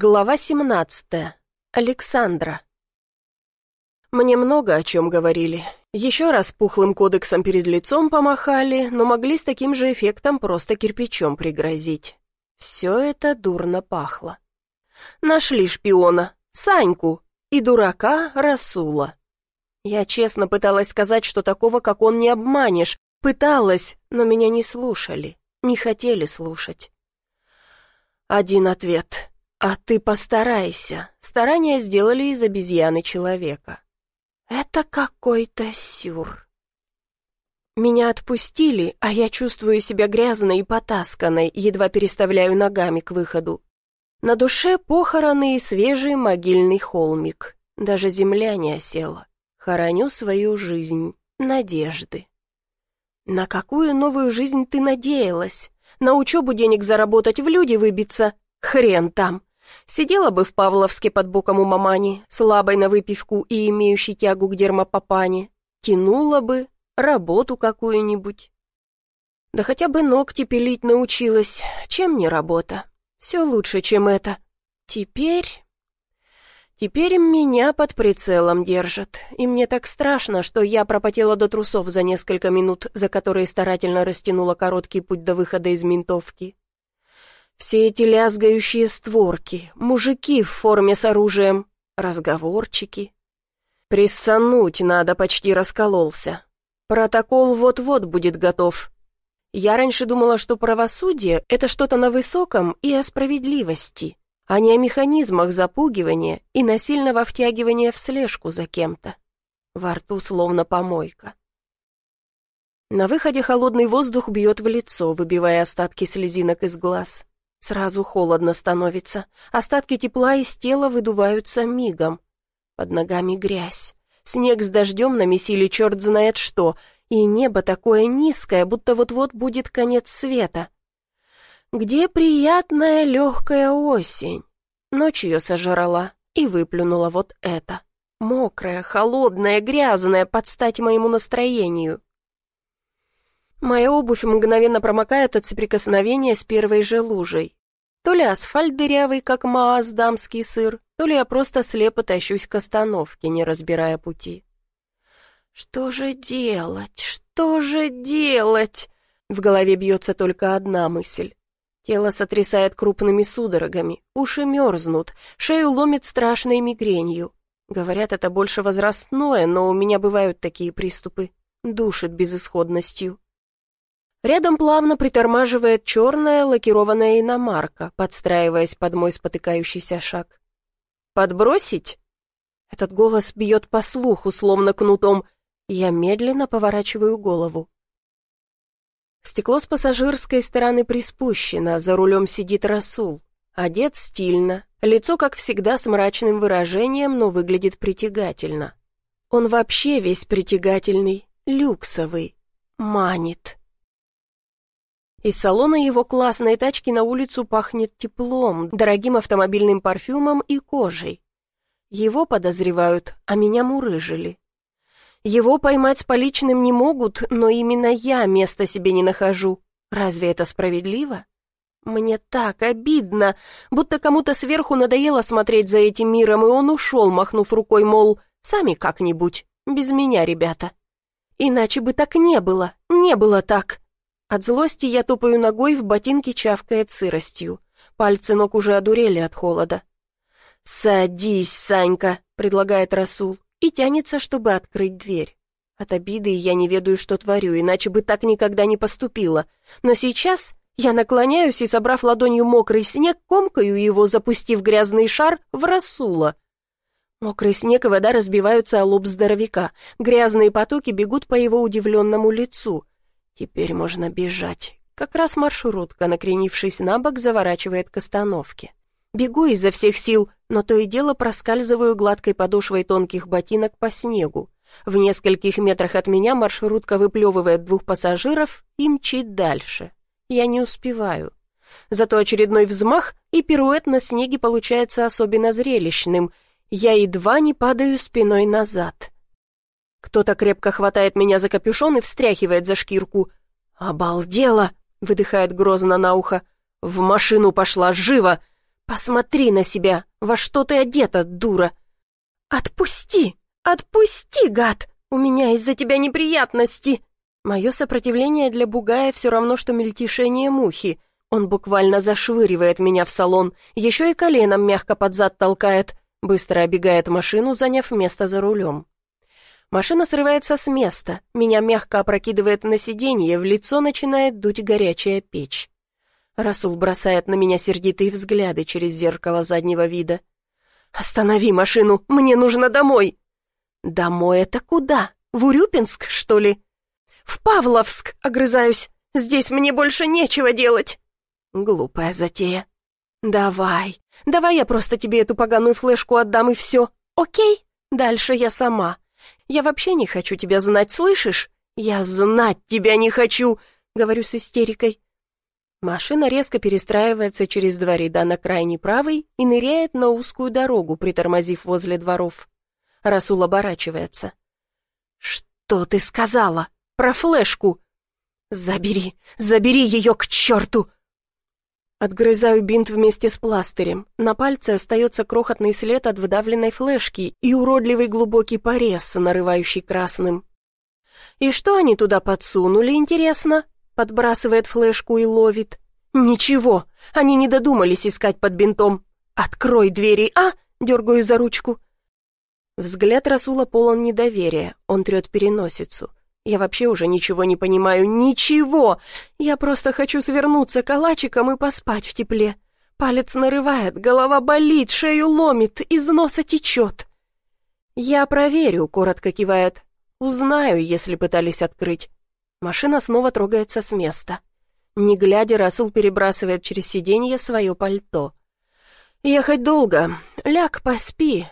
Глава 17. Александра. Мне много о чем говорили. Еще раз пухлым кодексом перед лицом помахали, но могли с таким же эффектом просто кирпичом пригрозить. Все это дурно пахло. Нашли шпиона, Саньку, и дурака Расула. Я честно пыталась сказать, что такого, как он, не обманешь. Пыталась, но меня не слушали, не хотели слушать. Один ответ — «А ты постарайся. Старания сделали из обезьяны человека». «Это какой-то сюр». Меня отпустили, а я чувствую себя грязной и потасканной, едва переставляю ногами к выходу. На душе похороны и свежий могильный холмик. Даже земля не осела. Хороню свою жизнь, надежды. На какую новую жизнь ты надеялась? На учебу денег заработать, в люди выбиться? Хрен там. Сидела бы в Павловске под боком у мамани, слабой на выпивку и имеющей тягу к дермопапане. Тянула бы работу какую-нибудь. Да хотя бы ногти пилить научилась. Чем не работа? Все лучше, чем это. Теперь... Теперь меня под прицелом держат, и мне так страшно, что я пропотела до трусов за несколько минут, за которые старательно растянула короткий путь до выхода из ментовки. Все эти лязгающие створки, мужики в форме с оружием, разговорчики. Приссануть надо, почти раскололся. Протокол вот-вот будет готов. Я раньше думала, что правосудие — это что-то на высоком и о справедливости, а не о механизмах запугивания и насильного втягивания в слежку за кем-то. Во рту словно помойка. На выходе холодный воздух бьет в лицо, выбивая остатки слезинок из глаз. Сразу холодно становится. Остатки тепла из тела выдуваются мигом. Под ногами грязь. Снег с дождем намесили черт знает что, и небо такое низкое, будто вот-вот будет конец света. Где приятная легкая осень? Ночь ее сожрала и выплюнула вот это. Мокрая, холодная, грязная, под стать моему настроению. Моя обувь мгновенно промокает от соприкосновения с первой же лужей. То ли асфальт дырявый, как МААЗ дамский сыр, то ли я просто слепо тащусь к остановке, не разбирая пути. Что же делать? Что же делать? В голове бьется только одна мысль. Тело сотрясает крупными судорогами, уши мерзнут, шею ломит страшной мигренью. Говорят, это больше возрастное, но у меня бывают такие приступы. Душит безысходностью. Рядом плавно притормаживает черная лакированная иномарка, подстраиваясь под мой спотыкающийся шаг. «Подбросить?» Этот голос бьет по слуху, словно кнутом. Я медленно поворачиваю голову. Стекло с пассажирской стороны приспущено, за рулем сидит Расул. Одет стильно, лицо, как всегда, с мрачным выражением, но выглядит притягательно. Он вообще весь притягательный, люксовый, манит. Из салона его классной тачки на улицу пахнет теплом, дорогим автомобильным парфюмом и кожей. Его подозревают, а меня мурыжили. Его поймать с поличным не могут, но именно я места себе не нахожу. Разве это справедливо? Мне так обидно, будто кому-то сверху надоело смотреть за этим миром, и он ушел, махнув рукой, мол, сами как-нибудь, без меня, ребята. Иначе бы так не было, не было так. От злости я топаю ногой, в ботинке чавкает сыростью. Пальцы ног уже одурели от холода. «Садись, Санька», — предлагает Расул, и тянется, чтобы открыть дверь. От обиды я не ведаю, что творю, иначе бы так никогда не поступила. Но сейчас я наклоняюсь и, собрав ладонью мокрый снег, комкаю его, запустив грязный шар в Расула. Мокрый снег и вода разбиваются о лоб здоровяка. Грязные потоки бегут по его удивленному лицу. Теперь можно бежать. Как раз маршрутка, накренившись на бок, заворачивает к остановке. Бегу изо всех сил, но то и дело проскальзываю гладкой подошвой тонких ботинок по снегу. В нескольких метрах от меня маршрутка выплевывает двух пассажиров и мчит дальше. Я не успеваю. Зато очередной взмах и пируэт на снеге получается особенно зрелищным. Я едва не падаю спиной назад. Кто-то крепко хватает меня за капюшон и встряхивает за шкирку. «Обалдела!» — выдыхает грозно на ухо. «В машину пошла, живо! «Посмотри на себя! Во что ты одета, дура!» «Отпусти! Отпусти, гад! У меня из-за тебя неприятности!» Мое сопротивление для бугая все равно, что мельтешение мухи. Он буквально зашвыривает меня в салон, еще и коленом мягко под зад толкает, быстро обегает машину, заняв место за рулем. Машина срывается с места, меня мягко опрокидывает на сиденье, в лицо начинает дуть горячая печь. Расул бросает на меня сердитые взгляды через зеркало заднего вида. «Останови машину, мне нужно домой!» «Домой это куда? В Урюпинск, что ли?» «В Павловск!» — огрызаюсь. «Здесь мне больше нечего делать!» Глупая затея. «Давай, давай я просто тебе эту поганую флешку отдам и все, окей? Дальше я сама. Я вообще не хочу тебя знать, слышишь? Я знать тебя не хочу!» — говорю с истерикой. Машина резко перестраивается через два ряда на крайний правый и ныряет на узкую дорогу, притормозив возле дворов. Расул оборачивается. «Что ты сказала? Про флешку?» «Забери, забери ее к черту!» Отгрызаю бинт вместе с пластырем. На пальце остается крохотный след от выдавленной флешки и уродливый глубокий порез, нарывающий красным. «И что они туда подсунули, интересно?» Подбрасывает флешку и ловит. «Ничего, они не додумались искать под бинтом. Открой двери, а?» Дергаю за ручку. Взгляд Расула полон недоверия. Он трет переносицу. Я вообще уже ничего не понимаю. Ничего! Я просто хочу свернуться калачиком и поспать в тепле. Палец нарывает, голова болит, шею ломит, из носа течет. «Я проверю», — коротко кивает. «Узнаю, если пытались открыть». Машина снова трогается с места. Не глядя, Расул перебрасывает через сиденье свое пальто. «Ехать долго. Ляг, поспи.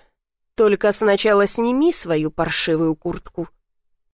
Только сначала сними свою паршивую куртку».